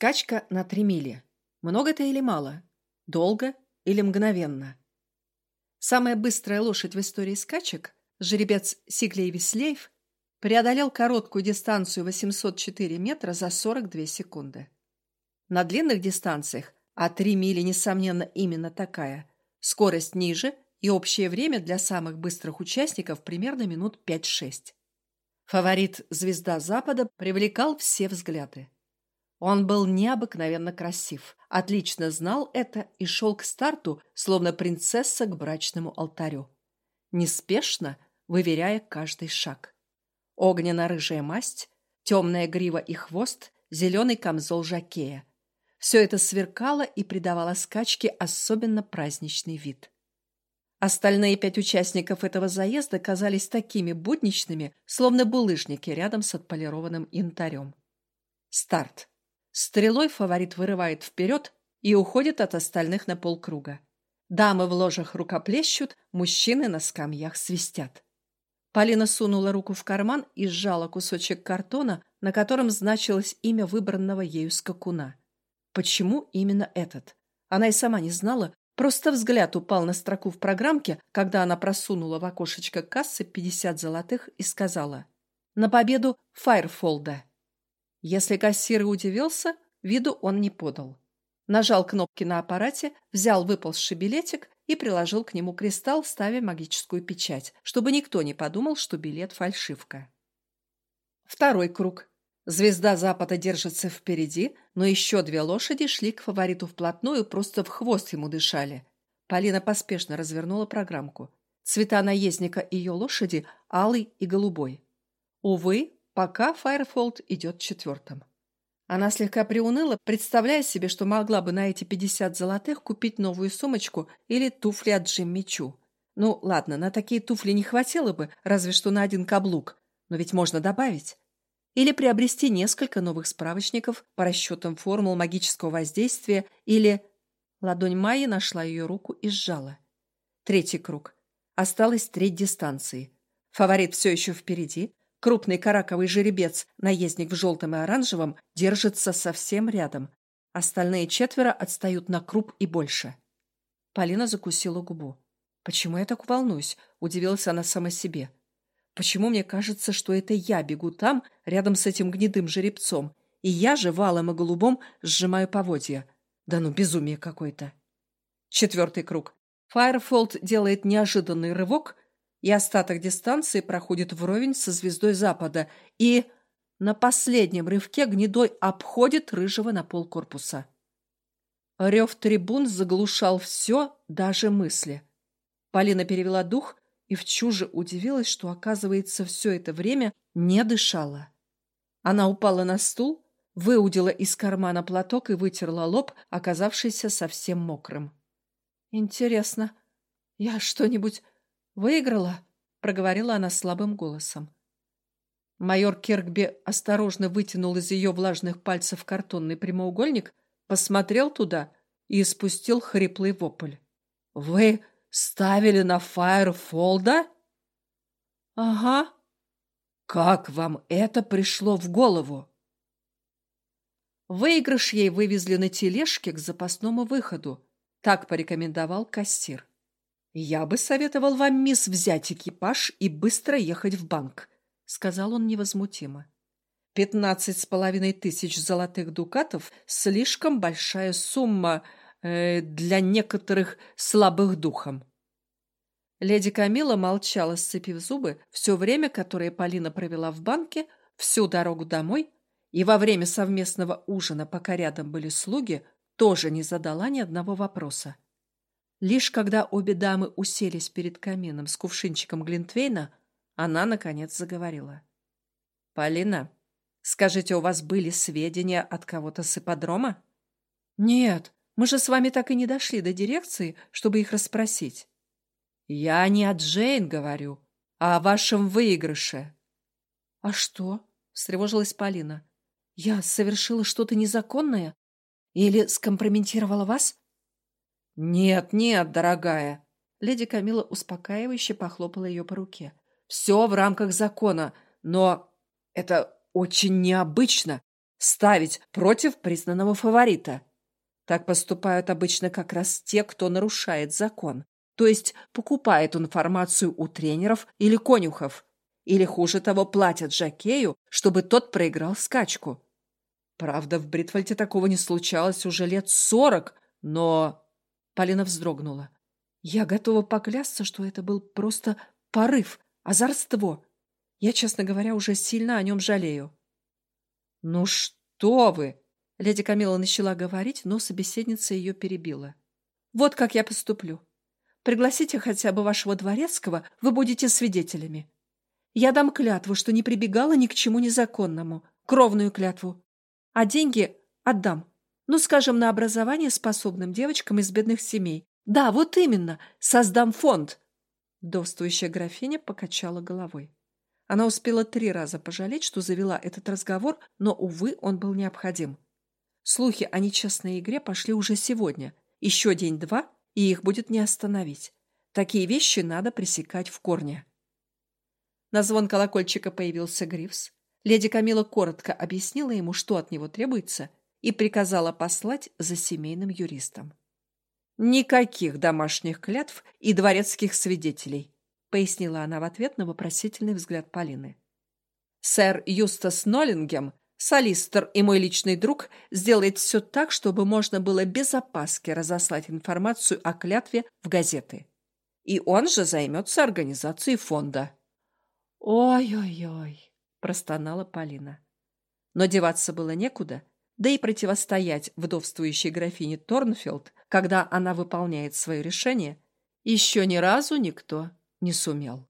Скачка на три мили. Много это или мало? Долго или мгновенно? Самая быстрая лошадь в истории скачек, жеребец Сиглей Вислеев, преодолел короткую дистанцию 804 метра за 42 секунды. На длинных дистанциях, а 3 мили, несомненно, именно такая, скорость ниже и общее время для самых быстрых участников примерно минут 5-6. Фаворит «Звезда Запада» привлекал все взгляды. Он был необыкновенно красив, отлично знал это и шел к старту, словно принцесса к брачному алтарю. Неспешно, выверяя каждый шаг. Огненно-рыжая масть, темная грива и хвост, зеленый камзол жакея. Все это сверкало и придавало скачке особенно праздничный вид. Остальные пять участников этого заезда казались такими будничными, словно булыжники рядом с отполированным янтарем. Старт. Стрелой фаворит вырывает вперед и уходит от остальных на полкруга. Дамы в ложах рукоплещут, мужчины на скамьях свистят. Полина сунула руку в карман и сжала кусочек картона, на котором значилось имя выбранного ею скакуна. Почему именно этот? Она и сама не знала, просто взгляд упал на строку в программке, когда она просунула в окошечко кассы 50 золотых и сказала «На победу Файрфолда». Если кассир удивился, виду он не подал. Нажал кнопки на аппарате, взял выползший билетик и приложил к нему кристалл, ставя магическую печать, чтобы никто не подумал, что билет фальшивка. Второй круг. Звезда Запада держится впереди, но еще две лошади шли к фавориту вплотную, просто в хвост ему дышали. Полина поспешно развернула программку. Цвета наездника ее лошади – алый и голубой. Увы, пока Файрфолд идет четвертым. Она слегка приуныла, представляя себе, что могла бы на эти 50 золотых купить новую сумочку или туфли от Джимми Чу. Ну, ладно, на такие туфли не хватило бы, разве что на один каблук. Но ведь можно добавить. Или приобрести несколько новых справочников по расчетам формул магического воздействия, или... Ладонь Майи нашла ее руку и сжала. Третий круг. Осталась треть дистанции. Фаворит все еще впереди, Крупный караковый жеребец, наездник в желтом и оранжевом, держится совсем рядом. Остальные четверо отстают на круп и больше. Полина закусила губу. «Почему я так волнуюсь?» – удивилась она сама себе. «Почему мне кажется, что это я бегу там, рядом с этим гнедым жеребцом, и я же валом и голубом сжимаю поводья? Да ну, безумие какое-то!» Четвертый круг. Файрфолд делает неожиданный рывок – и остаток дистанции проходит вровень со звездой Запада, и на последнем рывке гнедой обходит рыжего на пол корпуса. Рев трибун заглушал все, даже мысли. Полина перевела дух и в чуже удивилась, что, оказывается, все это время не дышала. Она упала на стул, выудила из кармана платок и вытерла лоб, оказавшийся совсем мокрым. «Интересно, я что-нибудь «Выиграла», — проговорила она слабым голосом. Майор Киркби осторожно вытянул из ее влажных пальцев картонный прямоугольник, посмотрел туда и испустил хриплый вопль. «Вы ставили на Фаерфолда?» «Ага». «Как вам это пришло в голову?» Выигрыш ей вывезли на тележке к запасному выходу. Так порекомендовал кассир. «Я бы советовал вам, мисс, взять экипаж и быстро ехать в банк», — сказал он невозмутимо. «Пятнадцать с половиной тысяч золотых дукатов — слишком большая сумма э, для некоторых слабых духом». Леди Камила молчала, сцепив зубы, все время, которое Полина провела в банке, всю дорогу домой, и во время совместного ужина, пока рядом были слуги, тоже не задала ни одного вопроса. Лишь когда обе дамы уселись перед камином с кувшинчиком Глинтвейна, она, наконец, заговорила. «Полина, скажите, у вас были сведения от кого-то с ипподрома?» «Нет, мы же с вами так и не дошли до дирекции, чтобы их расспросить». «Я не о Джейн говорю, а о вашем выигрыше». «А что?» — встревожилась Полина. «Я совершила что-то незаконное? Или скомпрометировала вас?» «Нет, нет, дорогая!» Леди Камила успокаивающе похлопала ее по руке. «Все в рамках закона, но это очень необычно. ставить против признанного фаворита. Так поступают обычно как раз те, кто нарушает закон, то есть покупает информацию у тренеров или конюхов, или, хуже того, платят жакею, чтобы тот проиграл скачку. Правда, в Бритвальде такого не случалось уже лет сорок, но... Полина вздрогнула. Я готова поклясться, что это был просто порыв, озорство. Я, честно говоря, уже сильно о нем жалею. «Ну что вы!» Леди Камила начала говорить, но собеседница ее перебила. «Вот как я поступлю. Пригласите хотя бы вашего дворецкого, вы будете свидетелями. Я дам клятву, что не прибегала ни к чему незаконному, кровную клятву. А деньги отдам. Ну, скажем, на образование способным девочкам из бедных семей. Да, вот именно, создам фонд. Довствующая графиня покачала головой. Она успела три раза пожалеть, что завела этот разговор, но, увы, он был необходим. Слухи о нечестной игре пошли уже сегодня. Еще день-два, и их будет не остановить. Такие вещи надо пресекать в корне. На звон колокольчика появился Грифс. Леди Камила коротко объяснила ему, что от него требуется, и приказала послать за семейным юристом. «Никаких домашних клятв и дворецких свидетелей», пояснила она в ответ на вопросительный взгляд Полины. «Сэр Юстас Ноллингем, солистер и мой личный друг, сделает все так, чтобы можно было без опаски разослать информацию о клятве в газеты. И он же займется организацией фонда». «Ой-ой-ой», — простонала Полина. Но деваться было некуда, да и противостоять вдовствующей графине Торнфилд, когда она выполняет свое решение, еще ни разу никто не сумел.